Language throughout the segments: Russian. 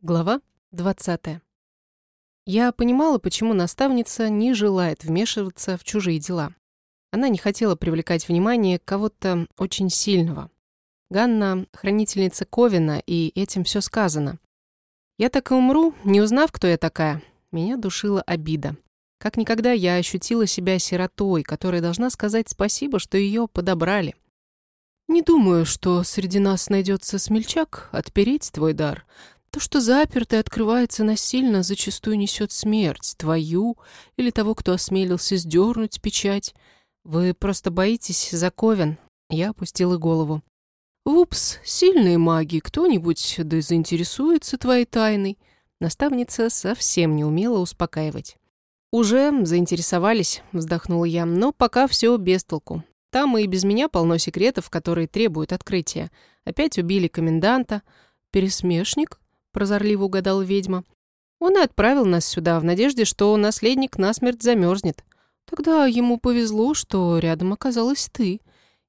Глава 20. Я понимала, почему наставница не желает вмешиваться в чужие дела. Она не хотела привлекать внимание кого-то очень сильного. Ганна — хранительница Ковина, и этим все сказано. Я так и умру, не узнав, кто я такая. Меня душила обида. Как никогда я ощутила себя сиротой, которая должна сказать спасибо, что ее подобрали. «Не думаю, что среди нас найдется смельчак отпереть твой дар», то, что заперто и открывается насильно, зачастую несет смерть, твою или того, кто осмелился сдернуть печать. Вы просто боитесь заковен. Я опустила голову. «Упс, сильные маги, кто-нибудь да заинтересуется твоей тайной». Наставница совсем не умела успокаивать. «Уже заинтересовались», — вздохнула я, — «но пока все без толку. Там и без меня полно секретов, которые требуют открытия. Опять убили коменданта. Пересмешник?» Прозорливо угадал ведьма. Он и отправил нас сюда в надежде, что наследник насмерть замерзнет. Тогда ему повезло, что рядом оказалась ты.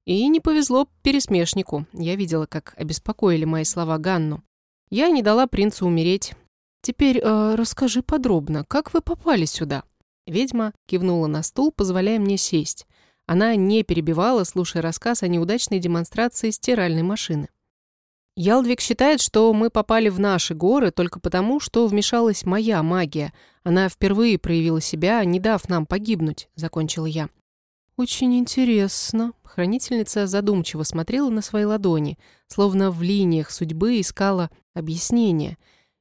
И не повезло пересмешнику. Я видела, как обеспокоили мои слова Ганну. Я не дала принцу умереть. Теперь э, расскажи подробно, как вы попали сюда? Ведьма кивнула на стул, позволяя мне сесть. Она не перебивала, слушая рассказ о неудачной демонстрации стиральной машины. Ялдвиг считает, что мы попали в наши горы только потому, что вмешалась моя магия. Она впервые проявила себя, не дав нам погибнуть», — закончила я. «Очень интересно». Хранительница задумчиво смотрела на свои ладони, словно в линиях судьбы искала объяснение.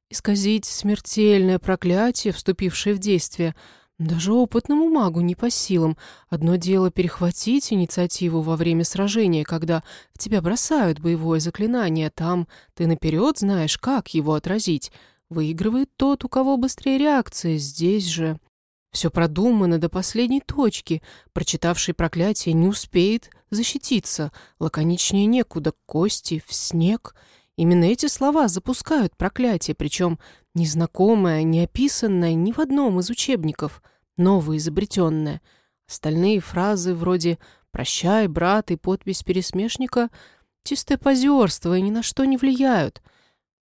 «Исказить смертельное проклятие, вступившее в действие — даже опытному магу не по силам. Одно дело перехватить инициативу во время сражения, когда в тебя бросают боевое заклинание, там ты наперед знаешь, как его отразить. Выигрывает тот, у кого быстрее реакция. Здесь же все продумано до последней точки. Прочитавший проклятие не успеет защититься. Лаконичнее некуда. Кости в снег. Именно эти слова запускают проклятие, причем незнакомое, не описанное ни в одном из учебников, новоизобретенное. Остальные фразы вроде «прощай, брат» и подпись пересмешника — чистое позерство и ни на что не влияют.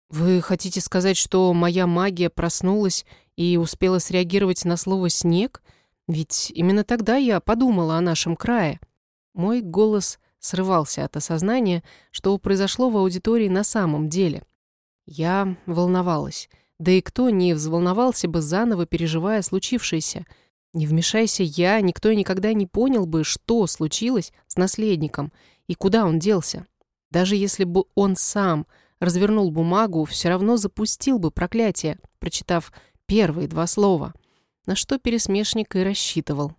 Вы хотите сказать, что моя магия проснулась и успела среагировать на слово «снег»? Ведь именно тогда я подумала о нашем крае. Мой голос срывался от осознания, что произошло в аудитории на самом деле. Я волновалась. Да и кто не взволновался бы заново, переживая случившееся? Не вмешайся я, никто и никогда не понял бы, что случилось с наследником и куда он делся. Даже если бы он сам развернул бумагу, все равно запустил бы проклятие, прочитав первые два слова, на что пересмешник и рассчитывал.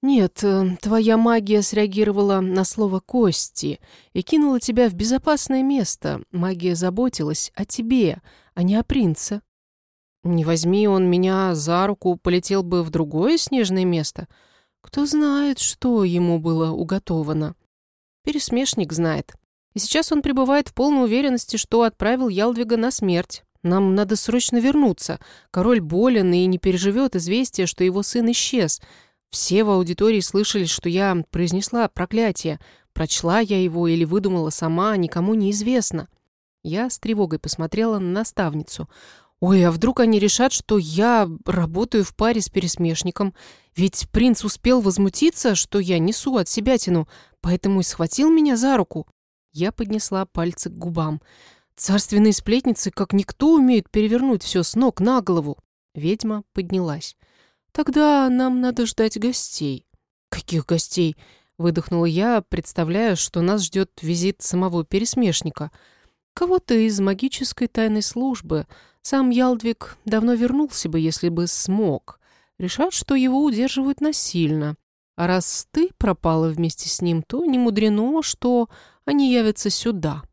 «Нет, э, твоя магия среагировала на слово «кости» и кинула тебя в безопасное место. Магия заботилась о тебе, а не о принце». «Не возьми он меня за руку, полетел бы в другое снежное место. Кто знает, что ему было уготовано?» Пересмешник знает. И сейчас он пребывает в полной уверенности, что отправил Ялдвига на смерть. Нам надо срочно вернуться. Король болен и не переживет известие, что его сын исчез». Все в аудитории слышали, что я произнесла проклятие. Прочла я его или выдумала сама, никому не известно. Я с тревогой посмотрела на наставницу. «Ой, а вдруг они решат, что я работаю в паре с пересмешником? Ведь принц успел возмутиться, что я несу от себя тяну, поэтому и схватил меня за руку». Я поднесла пальцы к губам. «Царственные сплетницы, как никто, умеют перевернуть все с ног на голову». Ведьма поднялась. «Тогда нам надо ждать гостей». «Каких гостей?» — выдохнула я, представляя, что нас ждет визит самого пересмешника. «Кого-то из магической тайной службы. Сам Ялдвиг давно вернулся бы, если бы смог. Решат, что его удерживают насильно. А раз ты пропала вместе с ним, то не мудрено, что они явятся сюда».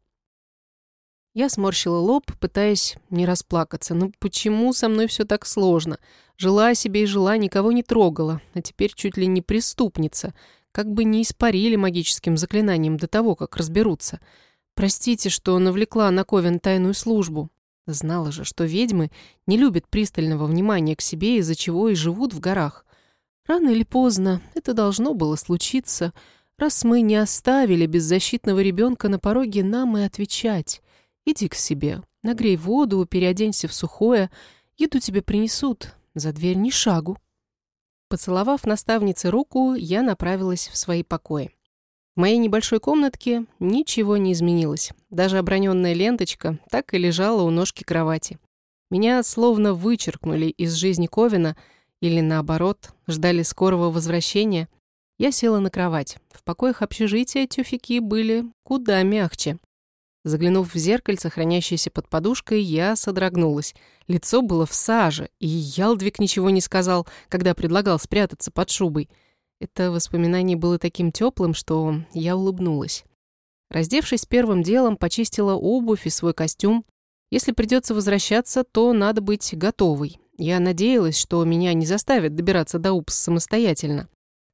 Я сморщила лоб, пытаясь не расплакаться. Ну почему со мной все так сложно? Жила себе и жила, никого не трогала, а теперь чуть ли не преступница. Как бы не испарили магическим заклинанием до того, как разберутся. Простите, что навлекла на Ковен тайную службу. Знала же, что ведьмы не любят пристального внимания к себе, из-за чего и живут в горах. Рано или поздно это должно было случиться. Раз мы не оставили беззащитного ребенка на пороге, нам и отвечать. Иди к себе, нагрей воду, переоденься в сухое. Еду тебе принесут, за дверь ни шагу». Поцеловав наставнице руку, я направилась в свои покои. В моей небольшой комнатке ничего не изменилось. Даже оброненная ленточка так и лежала у ножки кровати. Меня словно вычеркнули из жизни Ковина или, наоборот, ждали скорого возвращения. Я села на кровать. В покоях общежития тюфяки были куда мягче. Заглянув в зеркальце, хранящееся под подушкой, я содрогнулась. Лицо было в саже, и Ялдвик ничего не сказал, когда предлагал спрятаться под шубой. Это воспоминание было таким теплым, что я улыбнулась. Раздевшись первым делом, почистила обувь и свой костюм. Если придется возвращаться, то надо быть готовой. Я надеялась, что меня не заставят добираться до УПС самостоятельно.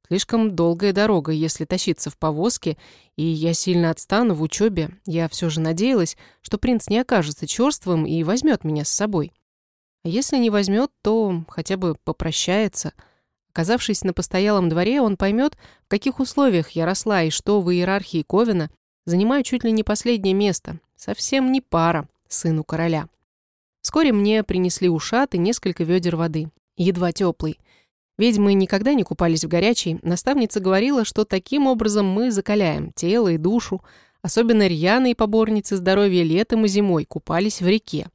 Слишком долгая дорога, если тащиться в повозке, и я сильно отстану в учебе. Я все же надеялась, что принц не окажется черствым и возьмет меня с собой. А если не возьмет, то хотя бы попрощается. Оказавшись на постоялом дворе, он поймет, в каких условиях я росла и что в иерархии Ковина занимаю чуть ли не последнее место. Совсем не пара сыну короля. Вскоре мне принесли ушат и несколько ведер воды, едва теплый. Ведьмы никогда не купались в горячей. Наставница говорила, что таким образом мы закаляем тело и душу. Особенно рьяные поборницы здоровья летом и зимой купались в реке.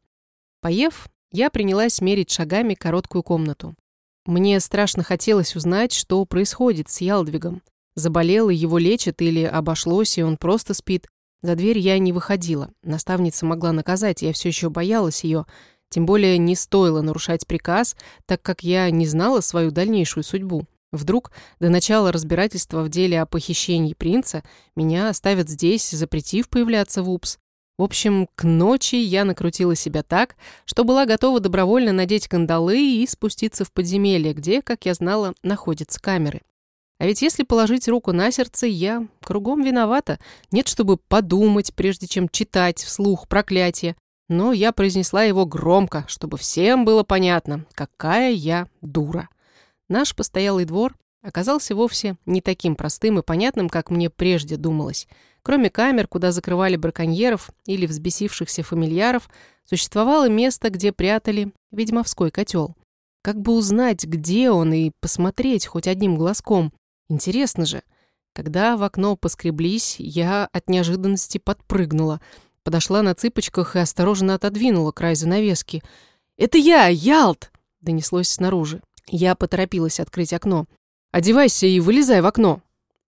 Поев, я принялась мерить шагами короткую комнату. Мне страшно хотелось узнать, что происходит с Ялдвигом. Заболел и его лечат или обошлось, и он просто спит. За дверь я не выходила. Наставница могла наказать, я все еще боялась ее. Тем более не стоило нарушать приказ, так как я не знала свою дальнейшую судьбу. Вдруг до начала разбирательства в деле о похищении принца меня оставят здесь, запретив появляться в УПС. В общем, к ночи я накрутила себя так, что была готова добровольно надеть кандалы и спуститься в подземелье, где, как я знала, находятся камеры. А ведь если положить руку на сердце, я кругом виновата. Нет, чтобы подумать, прежде чем читать вслух проклятие но я произнесла его громко, чтобы всем было понятно, какая я дура. Наш постоялый двор оказался вовсе не таким простым и понятным, как мне прежде думалось. Кроме камер, куда закрывали браконьеров или взбесившихся фамильяров, существовало место, где прятали ведьмовской котел. Как бы узнать, где он, и посмотреть хоть одним глазком? Интересно же. Когда в окно поскреблись, я от неожиданности подпрыгнула — Подошла на цыпочках и осторожно отодвинула край занавески. «Это я, Ялт!» — донеслось снаружи. Я поторопилась открыть окно. «Одевайся и вылезай в окно!»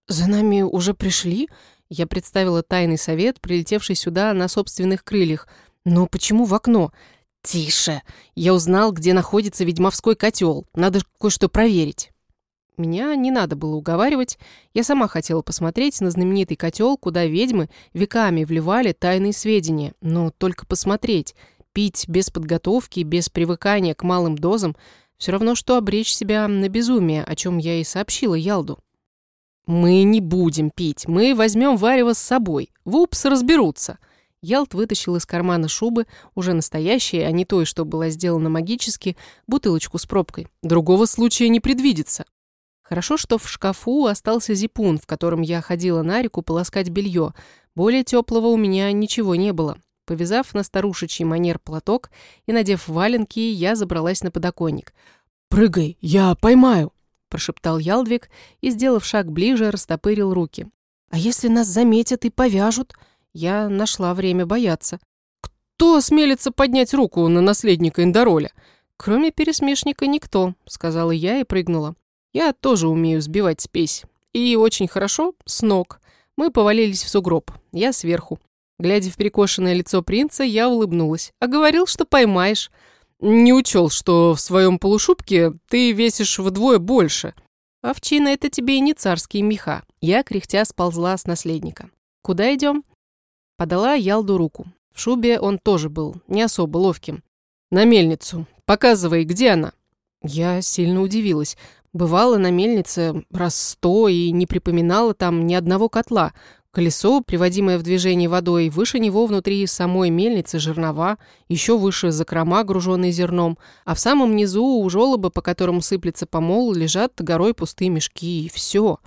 «За нами уже пришли?» Я представила тайный совет, прилетевший сюда на собственных крыльях. «Но почему в окно?» «Тише! Я узнал, где находится ведьмовской котел. Надо кое-что проверить». Меня не надо было уговаривать. Я сама хотела посмотреть на знаменитый котел, куда ведьмы веками вливали тайные сведения. Но только посмотреть. Пить без подготовки, без привыкания к малым дозам все равно, что обречь себя на безумие, о чем я и сообщила Ялду. «Мы не будем пить. Мы возьмем варево с собой. Вупс разберутся». Ялт вытащил из кармана шубы, уже настоящей, а не той, что была сделана магически, бутылочку с пробкой. Другого случая не предвидится. Хорошо, что в шкафу остался зипун, в котором я ходила на реку полоскать белье. Более теплого у меня ничего не было. Повязав на старушечий манер платок и надев валенки, я забралась на подоконник. «Прыгай, я поймаю!» – прошептал Ялдвиг и, сделав шаг ближе, растопырил руки. «А если нас заметят и повяжут?» Я нашла время бояться. «Кто осмелится поднять руку на наследника Индороля?» «Кроме пересмешника никто», — сказала я и прыгнула. Я тоже умею сбивать спесь. И очень хорошо с ног. Мы повалились в сугроб. Я сверху. Глядя в перекошенное лицо принца, я улыбнулась. А говорил, что поймаешь. Не учел, что в своем полушубке ты весишь вдвое больше. Овчина, это тебе и не царские меха. Я, кряхтя, сползла с наследника. Куда идем? Подала Ялду руку. В шубе он тоже был, не особо ловким. На мельницу. Показывай, где она. Я сильно удивилась. Бывала на мельнице раз сто и не припоминала там ни одного котла. Колесо, приводимое в движение водой, выше него внутри самой мельницы жернова, еще выше закрома, груженные зерном, а в самом низу у желоба, по которому сыплется помол, лежат горой пустые мешки, и все.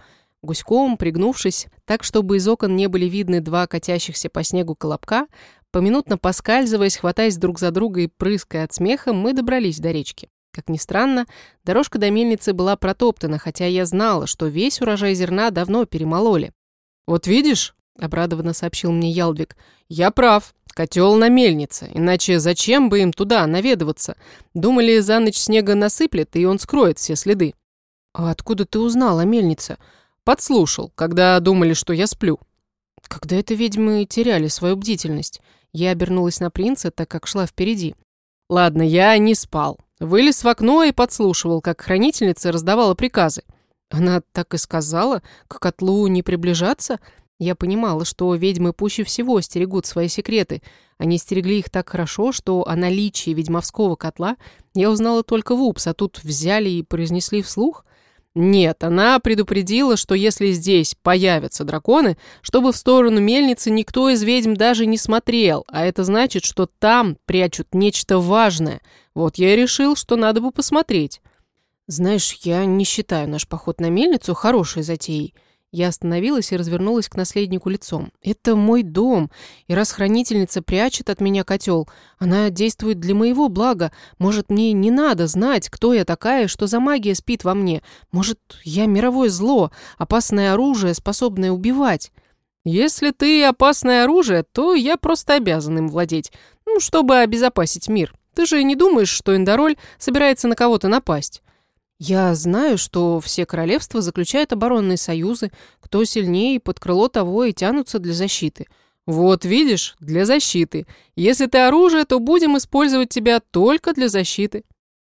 Гуськом, пригнувшись, так, чтобы из окон не были видны два катящихся по снегу колобка, Поминутно поскальзываясь, хватаясь друг за друга и прыская от смеха, мы добрались до речки. Как ни странно, дорожка до мельницы была протоптана, хотя я знала, что весь урожай зерна давно перемололи. «Вот видишь», — обрадованно сообщил мне Ялдвиг, — «я прав. Котел на мельнице. Иначе зачем бы им туда наведываться? Думали, за ночь снега насыплет, и он скроет все следы». «А откуда ты узнал о мельнице?» «Подслушал, когда думали, что я сплю». Когда это ведьмы теряли свою бдительность? Я обернулась на принца, так как шла впереди. Ладно, я не спал. Вылез в окно и подслушивал, как хранительница раздавала приказы. Она так и сказала, к котлу не приближаться. Я понимала, что ведьмы пуще всего стерегут свои секреты. Они стерегли их так хорошо, что о наличии ведьмовского котла я узнала только в УПС, а тут взяли и произнесли вслух. Нет, она предупредила, что если здесь появятся драконы, чтобы в сторону мельницы никто из ведьм даже не смотрел, а это значит, что там прячут нечто важное. Вот я и решил, что надо бы посмотреть. Знаешь, я не считаю наш поход на мельницу хорошей затеей. Я остановилась и развернулась к наследнику лицом. «Это мой дом, и раз хранительница прячет от меня котел, она действует для моего блага. Может, мне не надо знать, кто я такая, что за магия спит во мне. Может, я мировое зло, опасное оружие, способное убивать». «Если ты опасное оружие, то я просто обязан им владеть, ну, чтобы обезопасить мир. Ты же не думаешь, что Эндороль собирается на кого-то напасть?» Я знаю, что все королевства заключают оборонные союзы, кто сильнее под крыло того и тянутся для защиты. Вот видишь, для защиты. Если ты оружие, то будем использовать тебя только для защиты.